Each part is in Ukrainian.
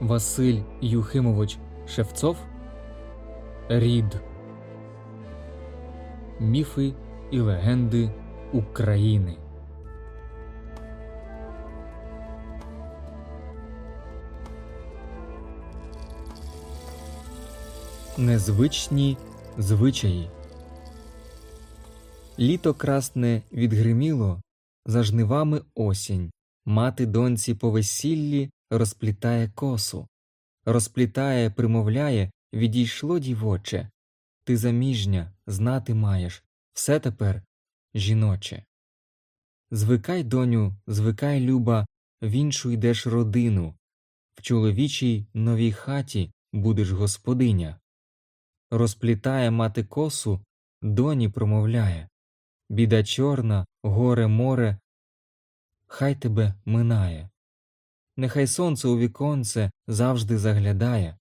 Василь Юхимович Шевцов Рід Міфи і легенди України. Незвичні звичаї. Літо красне відгриміло, за жнивами осінь. Мати доньці по весіллі розплітає косу, розплітає, примовляє, відійшло дівоче. Ти заміжня, знати маєш, все тепер жіноче. Звикай, доню, звикай, люба, в іншу йдеш родину, в чоловічій новій хаті будеш господиня. Розплітає мати косу, доні промовляє Біда чорна, горе море, хай тебе минає. Нехай сонце у віконце завжди заглядає,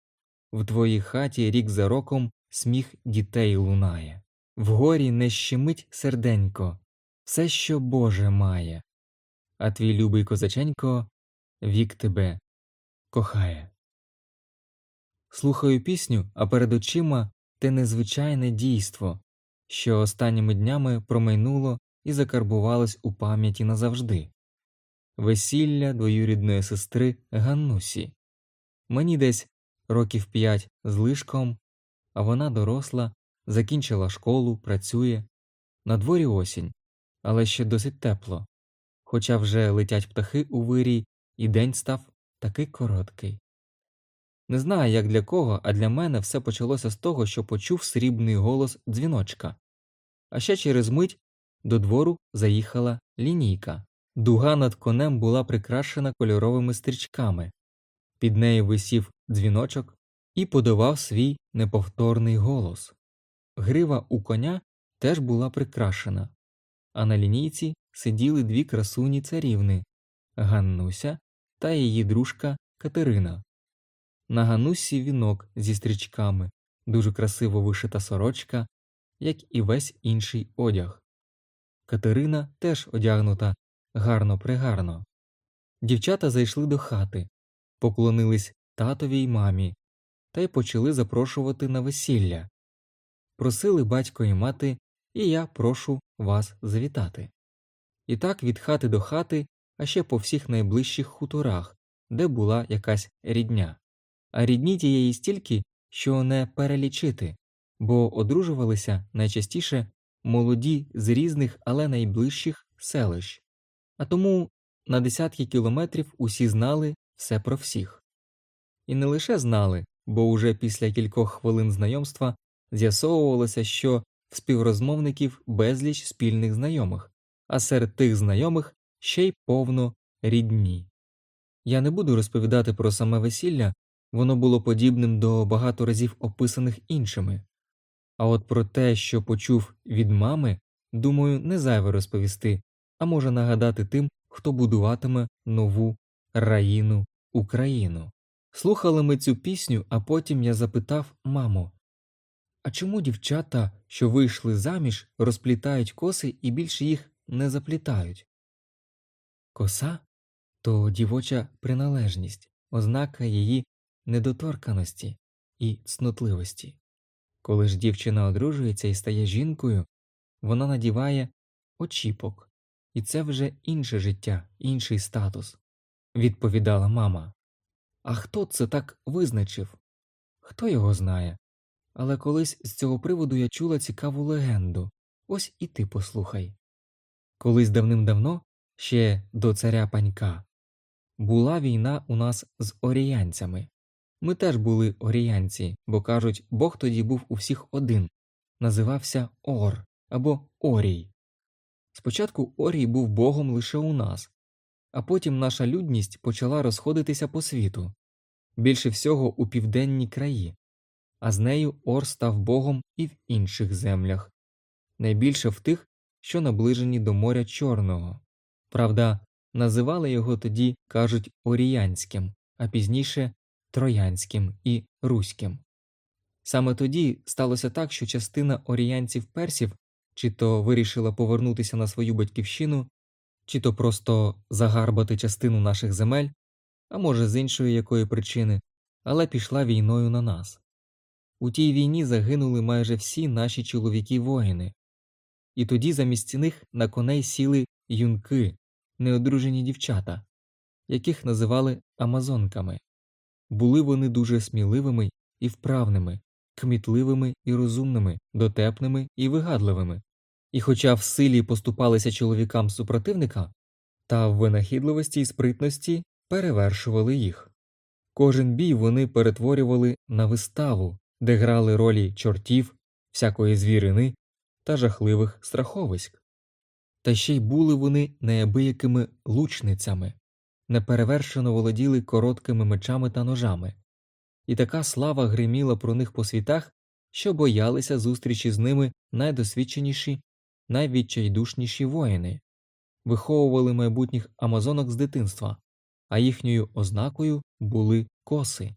в твоїй хаті рік за роком сміх дітей лунає. Вгорі не щемить серденько, все, що Боже має, а твій любий козаченько вік тебе кохає. Слухаю пісню, а перед очима те незвичайне дійство, що останніми днями промайнуло і закарбувалось у пам'яті назавжди весілля двоюрідної сестри Ганнусі. Мені десь років п'ять з лишком, а вона доросла, закінчила школу, працює. На дворі осінь, але ще досить тепло, хоча вже летять птахи у вирій, і день став такий короткий. Не знаю, як для кого, а для мене все почалося з того, що почув срібний голос дзвіночка. А ще через мить до двору заїхала лінійка. Дуга над конем була прикрашена кольоровими стрічками, під нею висів дзвіночок і подавав свій неповторний голос. Грива у коня теж була прикрашена, а на лінійці сиділи дві красуні царівни Ганнуся та її дружка Катерина. На Ганусі вінок зі стрічками, дуже красиво вишита сорочка, як і весь інший одяг. Катерина теж одягнута гарно пригарно. Дівчата зайшли до хати, поклонились татові й мамі та й почали запрошувати на весілля. Просили батько і мати, і я прошу вас завітати. І так від хати до хати, а ще по всіх найближчих хуторах, де була якась рідня. А рідні тієї стільки, що не перелічити, бо одружувалися найчастіше молоді з різних, але найближчих селищ а тому на десятки кілометрів усі знали все про всіх. І не лише знали, бо уже після кількох хвилин знайомства з'ясовувалося, що в співрозмовників безліч спільних знайомих, а серед тих знайомих ще й повно рідні. Я не буду розповідати про саме весілля, воно було подібним до багато разів описаних іншими, а от про те, що почув від мами, думаю, не зайве розповісти, а може нагадати тим, хто будуватиме нову раїну Україну. Слухали ми цю пісню, а потім я запитав маму А чому дівчата, що вийшли заміж, розплітають коси і більше їх не заплітають? Коса то дівоча приналежність, ознака її недоторканості і цнотливості. Коли ж дівчина одружується і стає жінкою, вона надіває очіпок, і це вже інше життя, інший статус, відповідала мама. А хто це так визначив? Хто його знає? Але колись з цього приводу я чула цікаву легенду ось і ти послухай. Колись давним-давно, ще до царя панька, була війна у нас з оріянцями. Ми теж були оріянці, бо кажуть, Бог тоді був у всіх один, називався Ор або Орій. Спочатку Орій був богом лише у нас, а потім наша людність почала розходитися по світу, більше всього у південній краї, а з нею Ор став богом і в інших землях, найбільше в тих, що наближені до моря Чорного. Правда, називали його тоді, кажуть, Оріянським, а пізніше Троянським і Руським. Саме тоді сталося так, що частина оріянців персів чи то вирішила повернутися на свою батьківщину, чи то просто загарбати частину наших земель, а може з іншої якої причини, але пішла війною на нас. У тій війні загинули майже всі наші чоловіки воїни, і тоді замість них на коней сіли юнки, неодружені дівчата, яких називали амазонками. Були вони дуже сміливими і вправними, кмітливими і розумними, дотепними і вигадливими. І хоча в силі поступалися чоловікам супротивника, та в винахідливості і спритності перевершували їх. Кожен бій вони перетворювали на виставу, де грали ролі чортів, всякої звірини та жахливих страховиськ. Та ще й були вони неабиякими лучницями, неперевершено володіли короткими мечами та ножами, і така слава гриміла про них по світах, що боялися зустрічі з ними найдосвідченіші, найвідчайдушніші воїни, виховували майбутніх амазонок з дитинства, а їхньою ознакою були коси.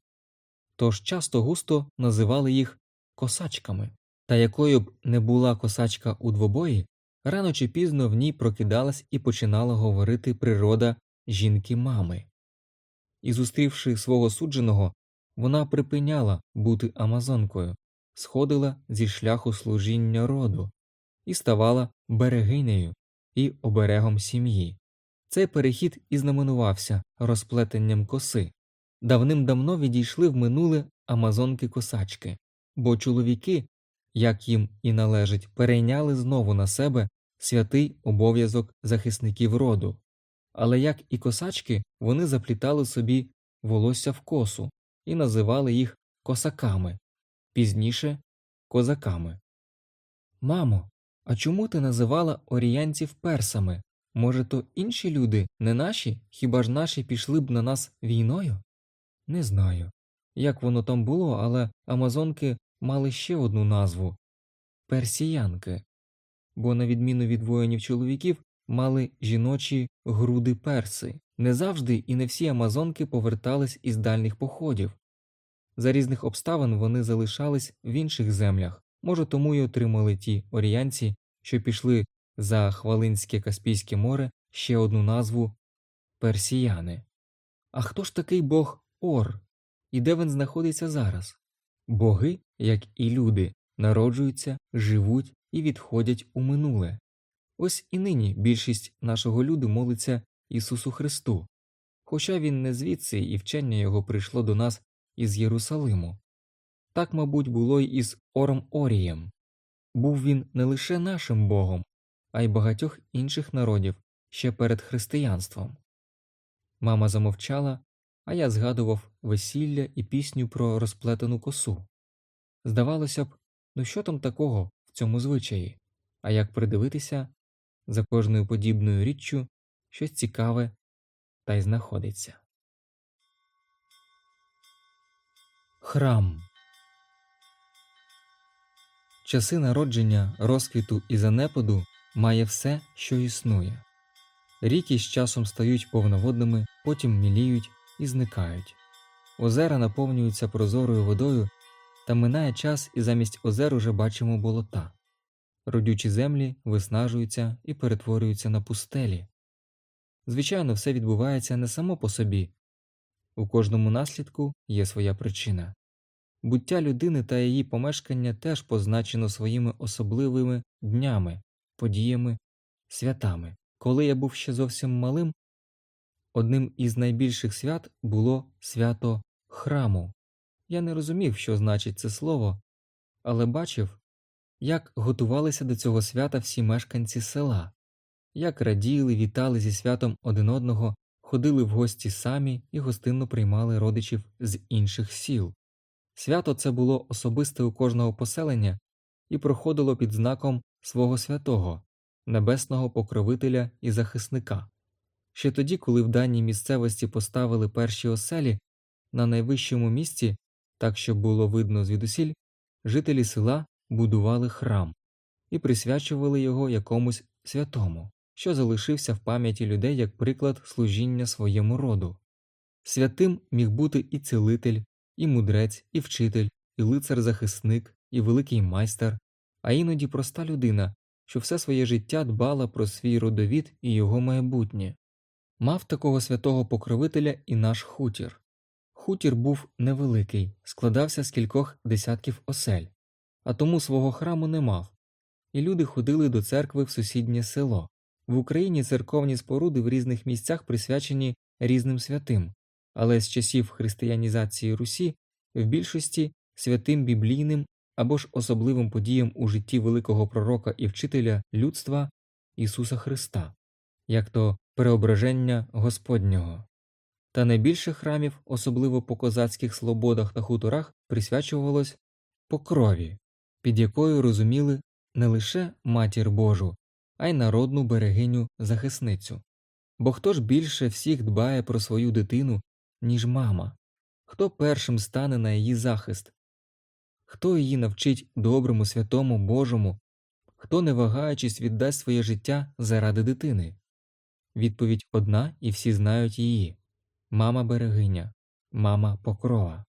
Тож часто густо називали їх косачками, та якою б не була косачка у двобої, рано чи пізно в ній прокидалась і починала говорити природа жінки мами. І, зустрівши свого судженого, вона припиняла бути амазонкою, сходила зі шляху служіння роду і ставала берегинею і оберегом сім'ї. Цей перехід і знаменувався розплетенням коси. Давним-давно відійшли в минуле амазонки косачки, бо чоловіки, як їм і належить, перейняли знову на себе святий обов'язок захисників роду. Але як і косачки, вони заплітали собі волосся в косу і називали їх косаками, пізніше козаками. Мамо, а чому ти називала оріянців персами? Може, то інші люди, не наші, хіба ж наші пішли б на нас війною? Не знаю, як воно там було, але амазонки мали ще одну назву персіянки, бо, на відміну від воїнів чоловіків, мали жіночі груди перси. Не завжди і не всі амазонки повертались із дальніх походів. За різних обставин вони залишались в інших землях, може, тому й отримали ті оріянці, що пішли за Хвалинське Каспійське море ще одну назву персіяни. А хто ж такий бог Ор? І де він знаходиться зараз? Боги, як і люди, народжуються, живуть і відходять у минуле. Ось і нині більшість нашого люду молиться Ісусу Христу, хоча він не звідси і вчення його прийшло до нас із Єрусалиму. Так, мабуть, було й із Ором Орієм. Був він не лише нашим Богом, а й багатьох інших народів ще перед християнством. Мама замовчала, а я згадував весілля і пісню про розплетену косу. Здавалося б, ну що там такого в цьому звичаї, а як придивитися, за кожною подібною річчю щось цікаве та й знаходиться. Храм Часи народження, розквіту і занепаду має все, що існує. Ріки з часом стають повноводними, потім міліють і зникають. Озера наповнюються прозорою водою, та минає час і замість озер уже бачимо болота. Родючі землі виснажуються і перетворюються на пустелі. Звичайно, все відбувається не само по собі, у кожному наслідку є своя причина. Буття людини та її помешкання теж позначено своїми особливими днями, подіями, святами. Коли я був ще зовсім малим, одним із найбільших свят було свято храму. Я не розумів, що значить це слово, але бачив, як готувалися до цього свята всі мешканці села, як раділи, вітали зі святом один одного, ходили в гості самі і гостинно приймали родичів з інших сіл. Свято це було особисте у кожного поселення і проходило під знаком свого святого, небесного покровителя і захисника. Ще тоді, коли в даній місцевості поставили перші оселі, на найвищому місці, так щоб було видно звідусіль, жителі села будували храм і присвячували його якомусь святому, що залишився в пам'яті людей як приклад служіння своєму роду. Святим міг бути і цілитель, і мудрець, і вчитель, і лицар-захисник, і великий майстер, а іноді проста людина, що все своє життя дбала про свій родовід і його майбутнє. Мав такого святого покровителя і наш хутір. Хутір був невеликий, складався з кількох десятків осель, а тому свого храму не мав, і люди ходили до церкви в сусіднє село. В Україні церковні споруди в різних місцях присвячені різним святим, але з часів християнізації Русі в більшості святим біблійним або ж особливим подіям у житті великого пророка і вчителя людства Ісуса Христа, як то преображення Господнього. Та найбільше храмів, особливо по козацьких слободах та хуторах, присвячувалось покрові, під якою розуміли не лише матір Божу, а й народну берегиню захисницю. Бо хто ж більше всіх дбає про свою дитину, ніж мама, хто першим стане на її захист, хто її навчить доброму, святому Божому, хто, не вагаючись, віддасть своє життя заради дитини? Відповідь одна, і всі знають її мама берегиня, мама покрова.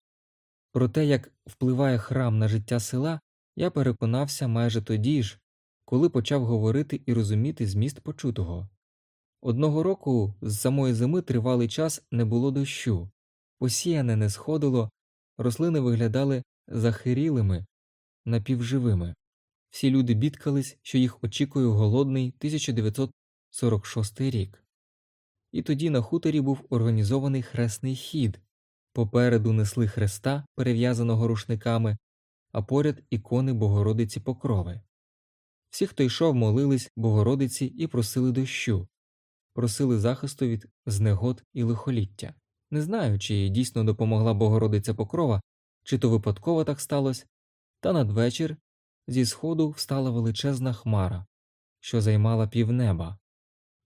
Про те, як впливає храм на життя села, я переконався майже тоді ж, коли почав говорити і розуміти зміст почутого. Одного року з самої зими тривалий час не було дощу, посіяне не сходило, рослини виглядали захирілими, напівживими. Всі люди бідкались, що їх очікує голодний 1946 рік. І тоді на хуторі був організований хресний хід. Попереду несли хреста, перев'язаного рушниками, а поряд ікони Богородиці Покрови. Всі, хто йшов, молились Богородиці і просили дощу, просили захисту від знегод і лихоліття. Не знаю, чи дійсно допомогла Богородиця Покрова, чи то випадково так сталося, та надвечір зі сходу встала величезна хмара, що займала півнеба.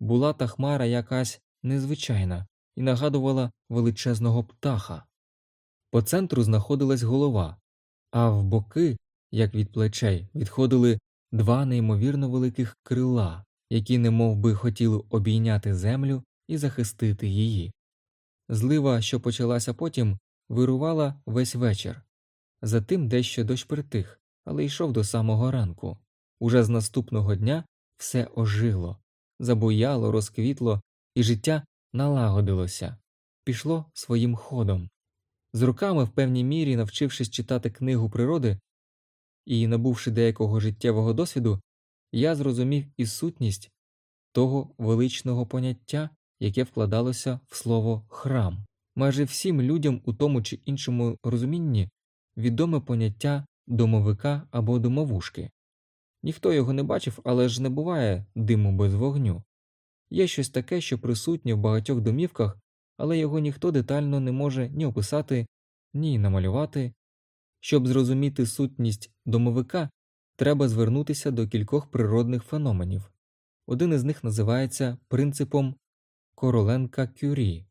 Була та хмара якась незвичайна і нагадувала величезного птаха. По центру знаходилась голова, а в боки, як від плечей, відходили два неймовірно великих крила, які немов би хотіли обійняти землю і захистити її. Злива, що почалася потім, вирувала весь вечір. Затим дещо дощ притих, але йшов до самого ранку. Уже з наступного дня все ожило, забуяло, розквітло, і життя налагодилося, пішло своїм ходом. З руками, в певній мірі, навчившись читати книгу природи і набувши деякого життєвого досвіду, я зрозумів і сутність того величного поняття, яке вкладалося в слово храм. Майже всім людям у тому чи іншому розумінні відоме поняття домовика або домовушки. Ніхто його не бачив, але ж не буває диму без вогню. Є щось таке, що присутнє в багатьох домівках, але його ніхто детально не може ні описати, ні намалювати. Щоб зрозуміти сутність домовика, треба звернутися до кількох природних феноменів. Один із них називається принципом Короленка Кюрі.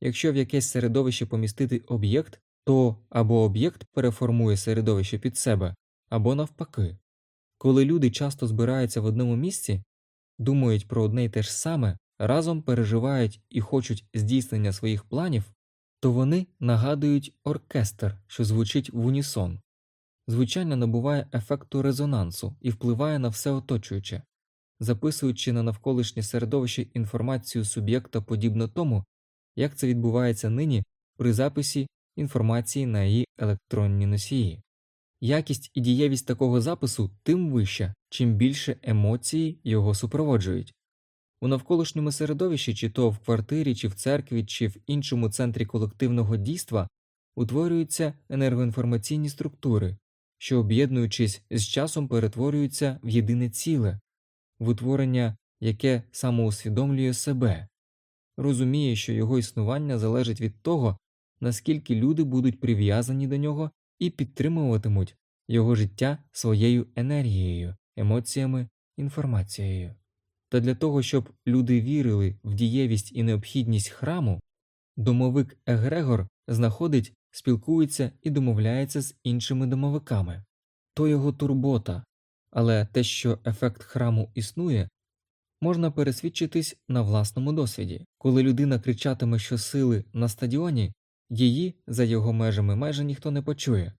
Якщо в якесь середовище помістити об'єкт, то або об'єкт переформує середовище під себе, або навпаки. Коли люди часто збираються в одному місці, думають про одне й те ж саме, разом переживають і хочуть здійснення своїх планів, то вони нагадують оркестр, що звучить в унісон. Звучання набуває ефекту резонансу і впливає на все оточуюче, записуючи на навколишнє середовище інформацію суб'єкта подібно тому, як це відбувається нині при записі інформації на її електронні носії. Якість і дієвість такого запису тим вища, чим більше емоції його супроводжують. У навколишньому середовищі, чи то в квартирі, чи в церкві, чи в іншому центрі колективного дійства утворюються енергоінформаційні структури, що, об'єднуючись з часом, перетворюються в єдине ціле, в утворення, яке самоусвідомлює себе, розуміє, що його існування залежить від того, наскільки люди будуть прив'язані до нього і підтримуватимуть його життя своєю енергією, емоціями, інформацією. Та для того, щоб люди вірили в дієвість і необхідність храму, домовик Егрегор знаходить, спілкується і домовляється з іншими домовиками. То його турбота, але те, що ефект храму існує, можна пересвідчитись на власному досвіді, коли людина кричатиме щосили на стадіоні, її за його межами майже ніхто не почує.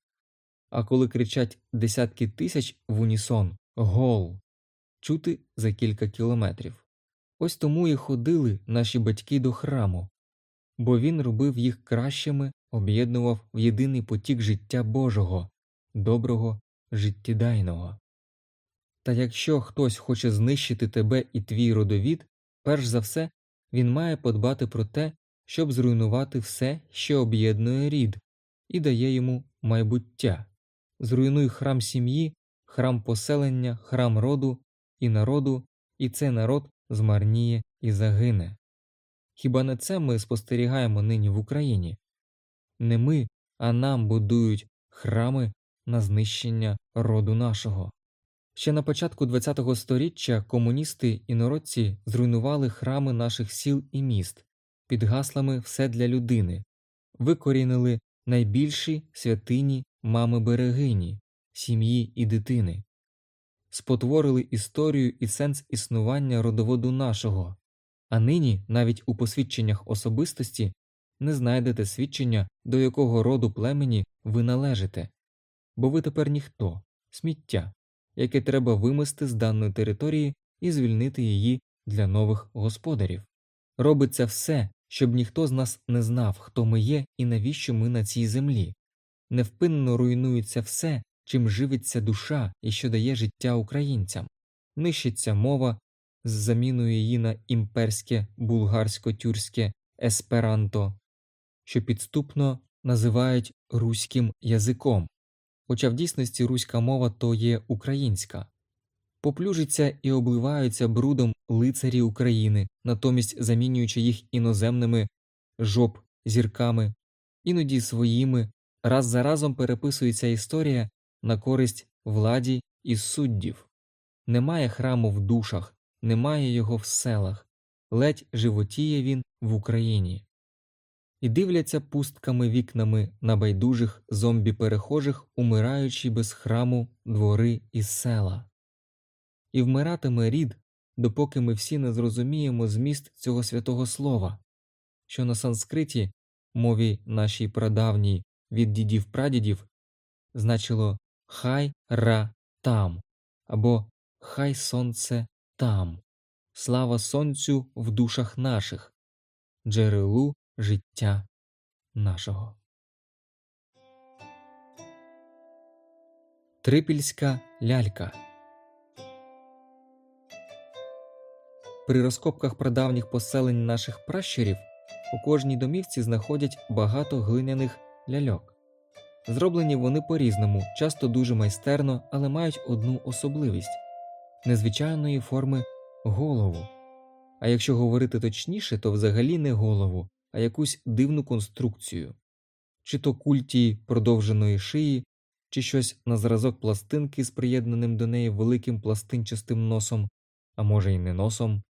А коли кричать десятки тисяч в унісон гол, чути за кілька кілометрів. Ось тому і ходили наші батьки до храму, бо він робив їх кращими, об'єднував в єдиний потік життя Божого, доброго, життєдайного. Та якщо хтось хоче знищити тебе і твій родовід, перш за все він має подбати про те, щоб зруйнувати все, що об'єднує рід, і дає йому майбуття. Зруйнуй храм сім'ї, храм поселення, храм роду і народу, і цей народ змарніє і загине. Хіба не це ми спостерігаємо нині в Україні? Не ми, а нам будують храми на знищення роду нашого. Ще на початку ХХ століття комуністи і народці зруйнували храми наших сіл і міст під гаслами Все для людини, викорінили найбільші святині мами берегині, сім'ї і дитини, спотворили історію і сенс існування родоводу нашого, а нині навіть у посвідченнях особистості не знайдете свідчення, до якого роду племені ви належите, бо ви тепер ніхто, сміття, яке треба вимести з даної території і звільнити її для нових господарів. Робиться все, щоб ніхто з нас не знав, хто ми є і навіщо ми на цій землі. Невпинно руйнується все, чим живиться душа і що дає життя українцям, нищиться мова з заміною її на імперське булгарсько-тюрське есперанто, що підступно називають руським язиком, хоча в дійсності руська мова то є українська, поплюжиться і обливаються брудом лицарі України, натомість замінюючи їх іноземними жоп зірками, іноді своїми, раз за разом переписується історія на користь владі і суддів. Немає храму в душах, немає його в селах, ледь животіє він в Україні. І дивляться пустками вікнами на байдужих зомбі перехожих, умираючи без храму двори і села. І вмиратиме рід, допоки ми всі не зрозуміємо зміст цього святого слова, що на санскриті, мові нашій прадавній від дідів прадідів, значило Хай ра там або Хай сонце там, слава сонцю в душах наших, джерелу життя нашого. Трипільська лялька При розкопках прадавніх поселень наших пращурів у кожній домівці знаходять багато глиняних ляльок. Зроблені вони по різному, часто дуже майстерно, але мають одну особливість незвичайної форми голову. А якщо говорити точніше, то взагалі не голову, а якусь дивну конструкцію, чи то культі продовженої шиї, чи щось на зразок пластинки з приєднаним до неї великим пластинчастим носом, а може й не носом.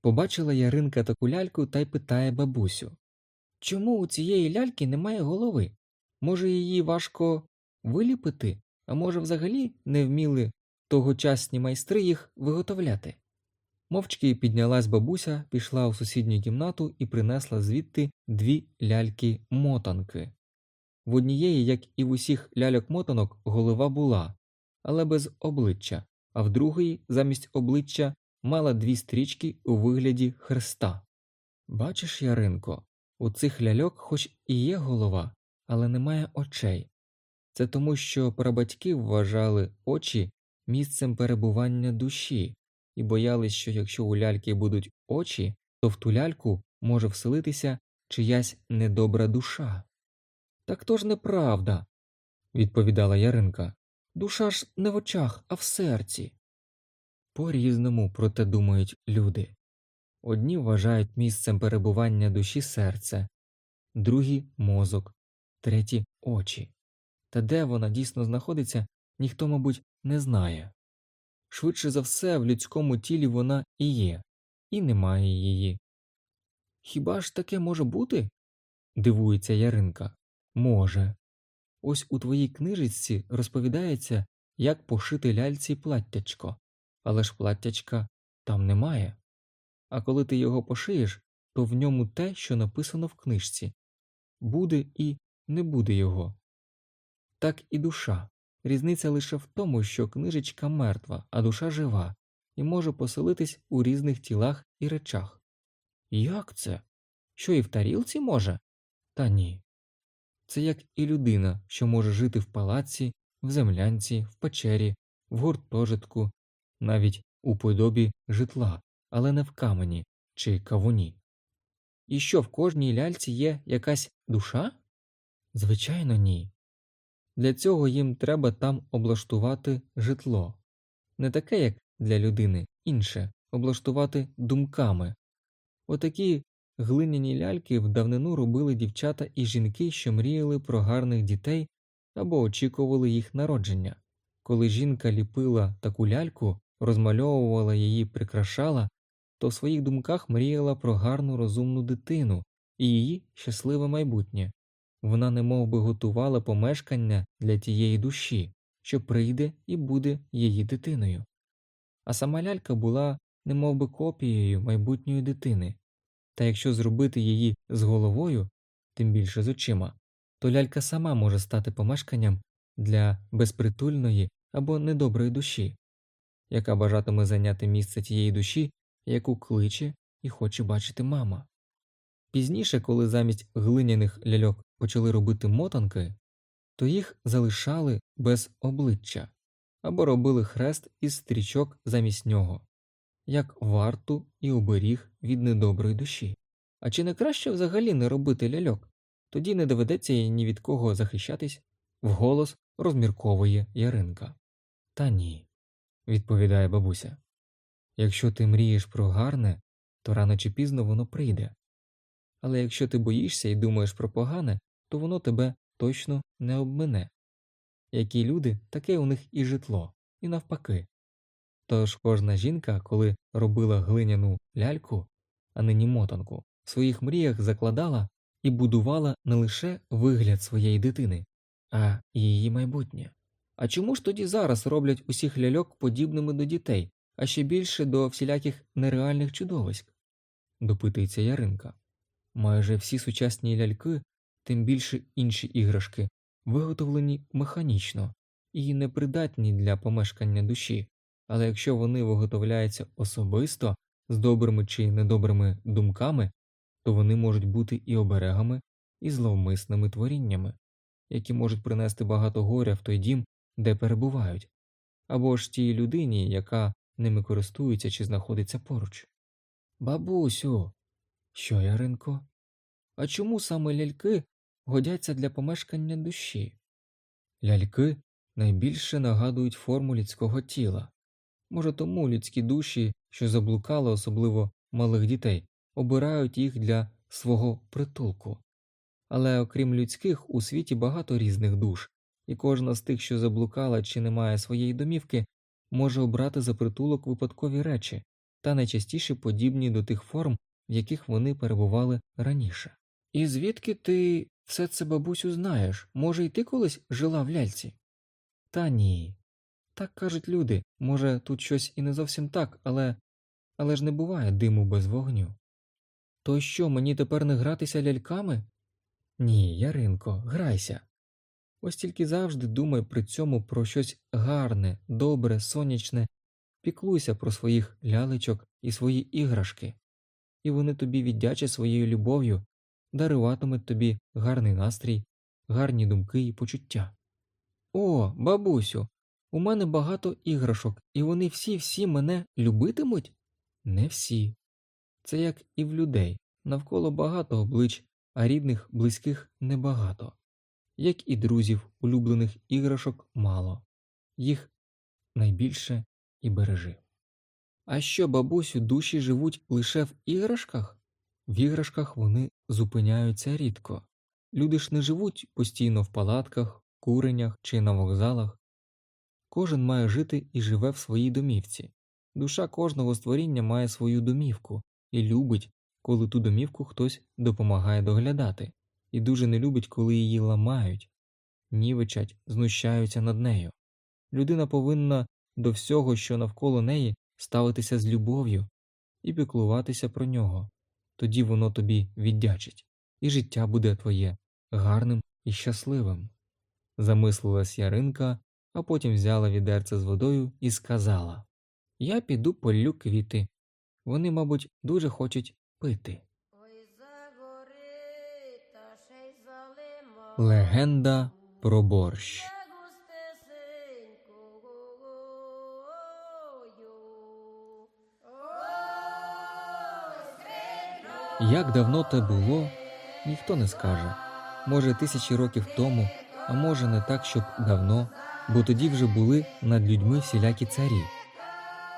Побачила Яринка таку ляльку та й питає бабусю Чому у цієї ляльки немає голови? Може, її важко виліпити, а може, взагалі не вміли тогочасні майстри їх виготовляти? Мовчки піднялась бабуся, пішла у сусідню кімнату і принесла звідти дві ляльки-мотанки. В однієї, як і в усіх ляльок-мотанок, голова була, але без обличчя, а в другої, замість обличчя, мала дві стрічки у вигляді хреста. Бачиш, Яринко, у цих ляльок хоч і є голова, але немає очей. Це тому, що прабатьки вважали очі місцем перебування душі і боялись, що якщо у ляльки будуть очі, то в ту ляльку може вселитися чиясь недобра душа. Так то ж неправда, відповідала Яринка. Душа ж не в очах, а в серці. По різному про те думають люди. Одні вважають місцем перебування душі серце, другі мозок, треті очі. Та де вона дійсно знаходиться, ніхто, мабуть, не знає. Швидше за все, в людському тілі вона і є, і немає її. Хіба ж таке може бути? дивується Яринка. Може. Ось у твоїй книжечці розповідається, як пошити ляльці платтячко, але ж платтячка там немає. А коли ти його пошиєш, то в ньому те, що написано в книжці буде і не буде його. Так і душа. Різниця лише в тому, що книжечка мертва, а душа жива, і може поселитись у різних тілах і речах. Як це? Що і в тарілці може? Та ні. Це як і людина, що може жити в палаці, в землянці, в печері, в гуртожитку, навіть у подобі житла, але не в камені чи кавуні. І що в кожній ляльці є якась душа? Звичайно, ні. Для цього їм треба там облаштувати житло, не таке, як для людини, інше облаштувати думками. Отакі глиняні ляльки в давнину робили дівчата і жінки, що мріяли про гарних дітей або очікували їх народження. Коли жінка ліпила таку ляльку, розмальовувала її, прикрашала, то в своїх думках мріяла про гарну розумну дитину і її щасливе майбутнє. Вона немов би готувала помешкання для тієї душі, що прийде і буде її дитиною. А сама лялька була немов би копією майбутньої дитини, та якщо зробити її з головою, тим більше з очима, то лялька сама може стати помешканням для безпритульної або недоброї душі, яка бажатиме зайняти місце тієї душі, яку кличе і хоче бачити мама. Пізніше, коли замість глиняних ляльок почали робити мотанки, то їх залишали без обличчя або робили хрест із стрічок замість нього, як варту і оберіг від недоброї душі. А чи не краще взагалі не робити ляльок? Тоді не доведеться їй ні від кого захищатись, вголос розмірковує Яринка. Та ні, відповідає бабуся. Якщо ти мрієш про гарне, то рано чи пізно воно прийде. Але якщо ти боїшся і думаєш про погане, то воно тебе точно не обмине. Які люди, таке у них і житло, і навпаки. Тож кожна жінка, коли робила глиняну ляльку, а нині мотанку, в своїх мріях закладала і будувала не лише вигляд своєї дитини, а й її майбутнє. А чому ж тоді зараз роблять усіх ляльок подібними до дітей, а ще більше до всіляких нереальних чудовиськ? допитується Яринка. Майже всі сучасні ляльки, тим більше інші іграшки, виготовлені механічно і непридатні для помешкання душі, але якщо вони виготовляються особисто з добрими чи недобрими думками, то вони можуть бути і оберегами, і зловмисними творіннями, які можуть принести багато горя в той дім, де перебувають, або ж тій людині, яка ними користується чи знаходиться поруч. Бабусю, що Яринко? А чому саме ляльки годяться для помешкання душі? Ляльки найбільше нагадують форму людського тіла. Може, тому людські душі, що заблукали, особливо малих дітей, обирають їх для свого притулку. Але окрім людських, у світі багато різних душ, і кожна з тих, що заблукала чи не має своєї домівки, може обрати за притулок випадкові речі та найчастіше подібні до тих форм, в яких вони перебували раніше. І звідки ти все це, бабусю, знаєш? Може, й ти колись жила в ляльці? Та ні. Так кажуть люди, може, тут щось і не зовсім так, але але ж не буває диму без вогню. То що, мені тепер не гратися ляльками? Ні, Яринко, грайся. Ось тільки завжди думай при цьому про щось гарне, добре, сонячне, піклуйся про своїх лялечок і свої іграшки, і вони тобі віддячать своєю любов'ю, даруватимуть тобі гарний настрій, гарні думки і почуття. О, бабусю, у мене багато іграшок, і вони всі всі мене любитимуть? Не всі. Це як і в людей навколо багато облич, а рідних, близьких небагато, як і друзів, улюблених іграшок мало, їх найбільше і бережи. А що, бабусю, душі живуть лише в іграшках? В іграшках вони зупиняються рідко. Люди ж не живуть постійно в палатках, куренях чи на вокзалах. Кожен має жити і живе в своїй домівці. Душа кожного створіння має свою домівку і любить, коли ту домівку хтось допомагає доглядати, і дуже не любить, коли її ламають, нівичать, знущаються над нею. Людина повинна до всього, що навколо неї, ставитися з любов'ю і піклуватися про нього, тоді воно тобі віддячить, і життя буде твоє гарним і щасливим. Замислилась Яринка, а потім взяла відерце з водою і сказала Я піду полю квіти. Вони, мабуть, дуже хочуть пити. Легенда про борщ. Як давно те було, ніхто не скаже. Може, тисячі років тому, а може, не так, щоб давно, бо тоді вже були над людьми всілякі царі.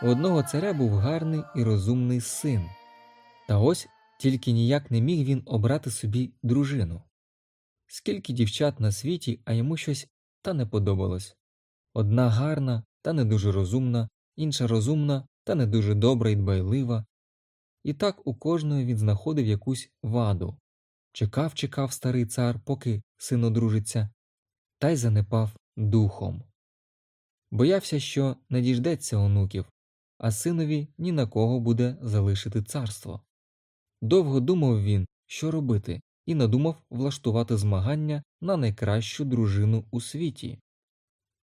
У одного царя був гарний і розумний син. Та ось тільки ніяк не міг він обрати собі дружину. Скільки дівчат на світі, а йому щось та не подобалось. Одна гарна, та не дуже розумна, інша розумна, та не дуже добра і дбайлива. І так у кожної він знаходив якусь ваду. Чекав, чекав старий цар, поки син одружиться, та й занепав духом. Боявся, що не діждеться онуків, а синові ні на кого буде залишити царство. Довго думав він, що робити, і надумав влаштувати змагання на найкращу дружину у світі.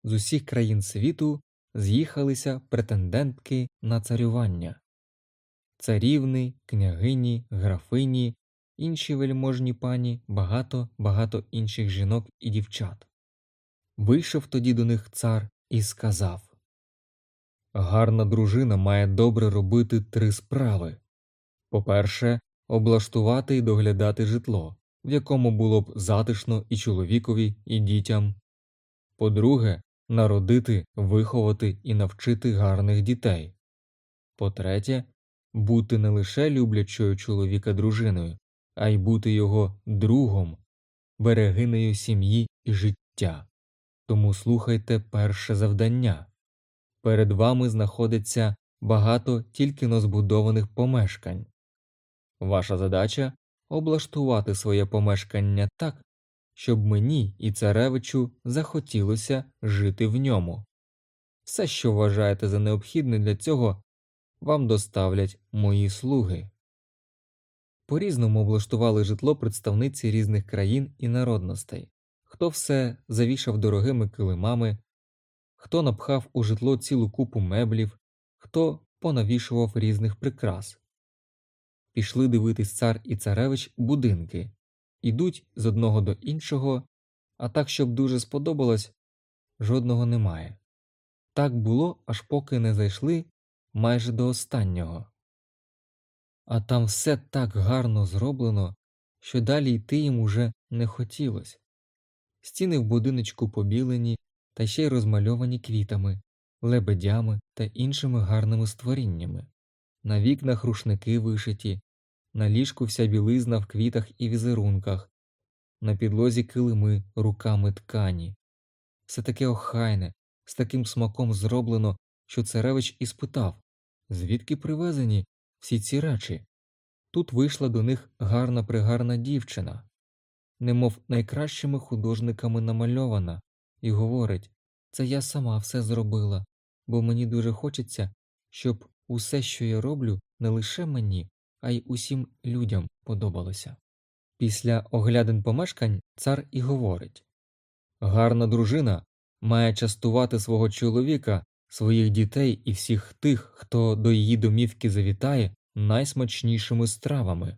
З усіх країн світу з'їхалися претендентки на царювання царівни, княгині, графині, інші вельможні пані, багато багато інших жінок і дівчат. Вийшов тоді до них цар і сказав Гарна дружина має добре робити три справи по-перше, облаштувати і доглядати житло, в якому було б затишно і чоловікові, і дітям. По-друге, народити, виховати і навчити гарних дітей. По третє, бути не лише люблячою чоловіка дружиною, а й бути його другом, берегинею сім'ї і життя. Тому слухайте перше завдання. Перед вами знаходиться багато тільки но збудованих помешкань. Ваша задача облаштувати своє помешкання так, щоб мені і царевичу захотілося жити в ньому. Все, що вважаєте за необхідне для цього, вам доставлять мої слуги. По різному облаштували житло представниці різних країн і народностей хто все завішав дорогими килимами, хто напхав у житло цілу купу меблів, хто понавішував різних прикрас. Пішли дивитись цар і царевич будинки, ідуть з одного до іншого, а так, щоб дуже сподобалось, жодного немає. Так було, аж поки не зайшли майже до останнього. А там все так гарно зроблено, що далі йти їм уже не хотілося. Стіни в будиночку побілені та ще й розмальовані квітами, лебедями та іншими гарними створіннями, на вікнах рушники вишиті, на ліжку вся білизна в квітах і візерунках, на підлозі килими руками ткані. Все таке охайне, з таким смаком зроблено, що царевич і спитав звідки привезені всі ці речі. Тут вийшла до них гарна пригарна дівчина, немов найкращими художниками намальована, і говорить це я сама все зробила, бо мені дуже хочеться, щоб усе, що я роблю, не лише мені, а й усім людям подобалося. Після оглядин помешкань цар і говорить гарна дружина має частувати свого чоловіка своїх дітей і всіх тих, хто до її домівки завітає, найсмачнішими стравами.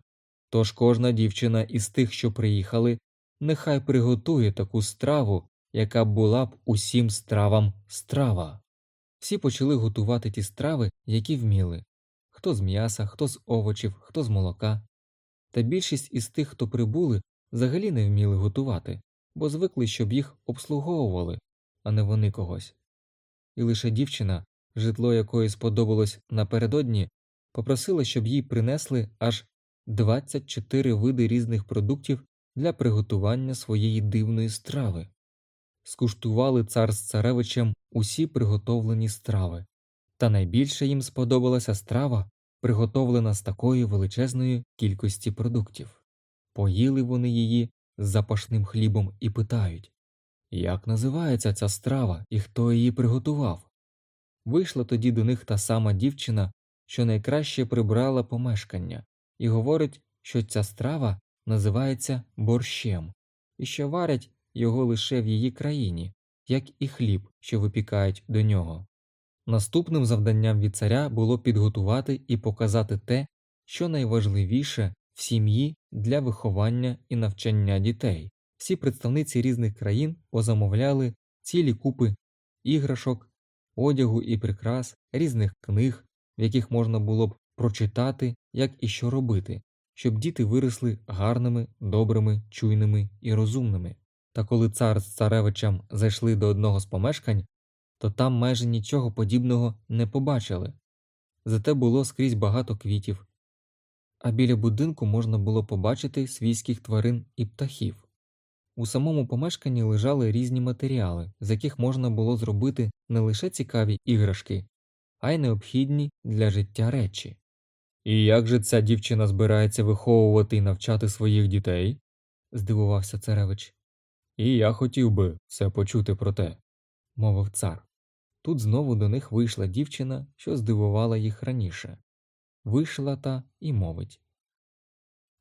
Тож кожна дівчина із тих, що приїхали, нехай приготує таку страву, яка була б усім стравам страва. Всі почали готувати ті страви, які вміли хто з м'яса, хто з овочів, хто з молока. Та більшість із тих, хто прибули, взагалі не вміли готувати, бо звикли, щоб їх обслуговували, а не вони когось і лише дівчина, житло якої сподобалось напередодні, попросила, щоб їй принесли аж 24 види різних продуктів для приготування своєї дивної страви. Скуштували цар з царевичем усі приготовлені страви, та найбільше їм сподобалася страва, приготовлена з такої величезної кількості продуктів. Поїли вони її з запашним хлібом і питають як називається ця страва і хто її приготував? Вийшла тоді до них та сама дівчина, що найкраще прибрала помешкання, і говорить, що ця страва називається борщем, і що варять його лише в її країні, як і хліб, що випікають до нього. Наступним завданням від царя було підготувати і показати те, що найважливіше в сім'ї для виховання і навчання дітей Всі представниці різних країн позамовляли цілі купи іграшок, одягу і прикрас, різних книг, в яких можна було б прочитати, як і що робити, щоб діти виросли гарними, добрими, чуйними і розумними. Та коли цар з царевичем зайшли до одного з помешкань, то там майже нічого подібного не побачили. Зате було скрізь багато квітів, а біля будинку можна було побачити свійських тварин і птахів. У самому помешканні лежали різні матеріали, з яких можна було зробити не лише цікаві іграшки, а й необхідні для життя речі. І як же ця дівчина збирається виховувати і навчати своїх дітей? здивувався царевич. І я хотів би це почути про те, мовив цар. Тут знову до них вийшла дівчина, що здивувала їх раніше. Вийшла та і мовить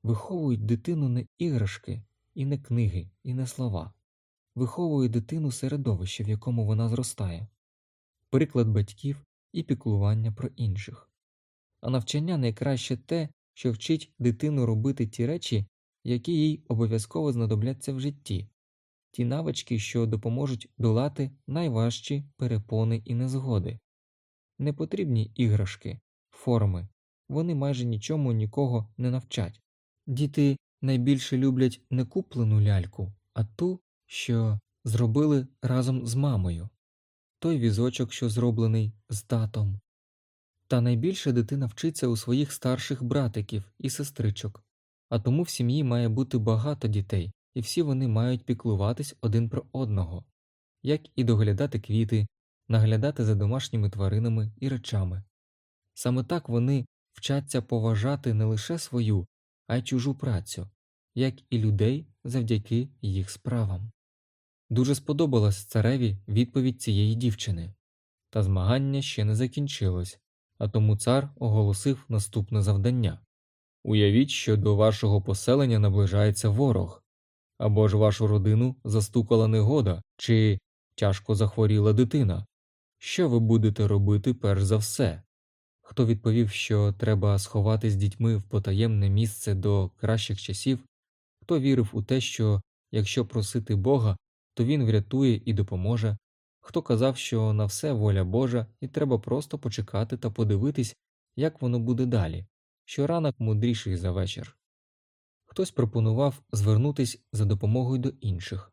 Виховують дитину не іграшки, і не книги, і не слова. Виховують дитину середовище, в якому вона зростає, приклад батьків і піклування про інших. А навчання найкраще те, що вчить дитину робити ті речі, які їй обов'язково знадобляться в житті, ті навички, що допоможуть долати найважчі перепони і незгоди. Не потрібні іграшки, форми, вони майже нічому нікого не навчать. Діти найбільше люблять не куплену ляльку, а ту, що зробили разом з мамою, той візочок, що зроблений з татом. Та найбільше дитина вчиться у своїх старших братиків і сестричок, а тому в сім'ї має бути багато дітей, і всі вони мають піклуватись один про одного, як і доглядати квіти, наглядати за домашніми тваринами і речами. Саме так вони вчаться поважати не лише свою, а й чужу працю, як і людей завдяки їх справам. Дуже сподобалась цареві відповідь цієї дівчини, та змагання ще не закінчилось, а тому цар оголосив наступне завдання Уявіть, що до вашого поселення наближається ворог, або ж вашу родину застукала негода, чи тяжко захворіла дитина. Що ви будете робити перш за все? Хто відповів, що треба сховати з дітьми в потаємне місце до кращих часів, хто вірив у те, що якщо просити Бога, то він врятує і допоможе, хто казав, що на все воля Божа, і треба просто почекати та подивитись, як воно буде далі, що ранок мудріший за вечір. Хтось пропонував звернутись за допомогою до інших,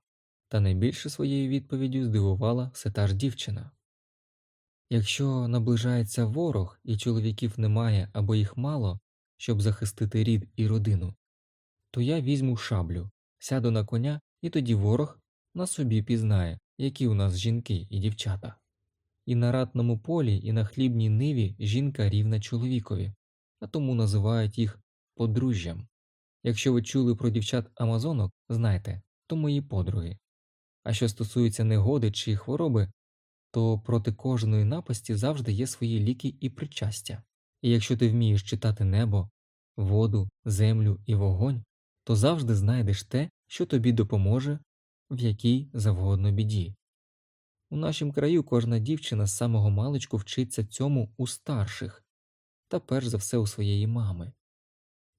та найбільше своєю відповіддю здивувала все та ж дівчина. Якщо наближається ворог і чоловіків немає або їх мало, щоб захистити рід і родину, то я візьму шаблю, сяду на коня, і тоді ворог на собі пізнає, які у нас жінки і дівчата. І на ратному полі, і на хлібній ниві жінка рівна чоловікові, а тому називають їх подружжям. Якщо ви чули про дівчат Амазонок, знайте, то мої подруги. А що стосується негоди чи хвороби, то проти кожної напасті завжди є свої ліки і причастя. І якщо ти вмієш читати небо, воду, землю і вогонь, то завжди знайдеш те, що тобі допоможе в якій завгодно біді. У нашім краю кожна дівчина з самого маличку вчиться цьому у старших та перш за все у своєї мами.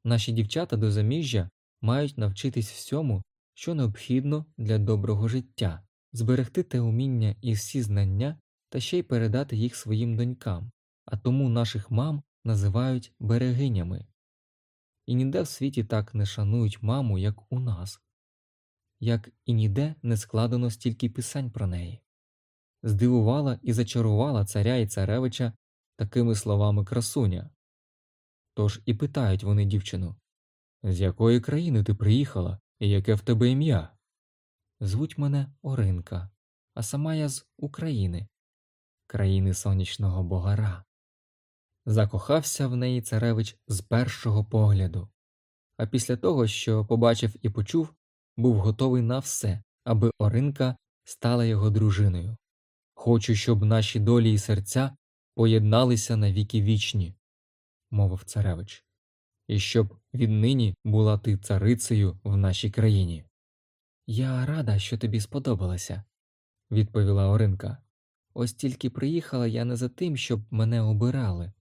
Наші дівчата до заміжжя мають навчитись всьому, що необхідно для доброго життя, зберегти те уміння і всі знання та ще й передати їх своїм донькам, а тому наших мам називають берегинями. І ніде в світі так не шанують маму, як у нас, як і ніде не складено стільки писань про неї. Здивувала і зачарувала царя і царевича такими словами красуня. Тож і питають вони дівчину з якої країни ти приїхала і яке в тебе ім'я? Звуть мене Оринка, а сама я з України, країни сонячного богара. Закохався в неї царевич з першого погляду, а після того, що побачив і почув, був готовий на все, аби Оринка стала його дружиною. Хочу, щоб наші долі і серця поєдналися на віки вічні, мовив царевич, і щоб віднині була ти царицею в нашій країні. Я рада, що тобі сподобалося, відповіла Оринка. Ось тільки приїхала я не за тим, щоб мене обирали,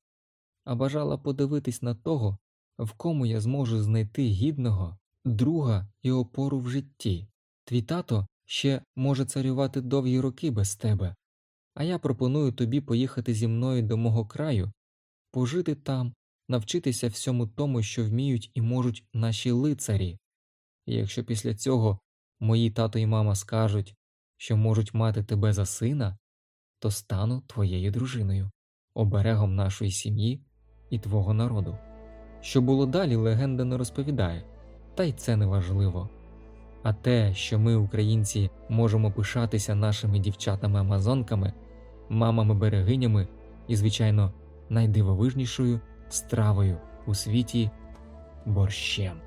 а бажала подивитись на того, в кому я зможу знайти гідного друга і опору в житті. Твій тато ще може царювати довгі роки без тебе, а я пропоную тобі поїхати зі мною до мого краю, пожити там, навчитися всьому тому, що вміють і можуть наші лицарі. Якщо після цього мої тато і мама скажуть, що можуть мати тебе за сина, то стану твоєю дружиною, оберегом нашої сім'ї і твого народу. Що було далі, легенда не розповідає, та й це не важливо. А те, що ми, українці, можемо пишатися нашими дівчатами-амазонками, мамами-берегинями і, звичайно, найдивовижнішою стравою у світі борщем.